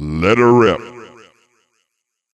Let her rip.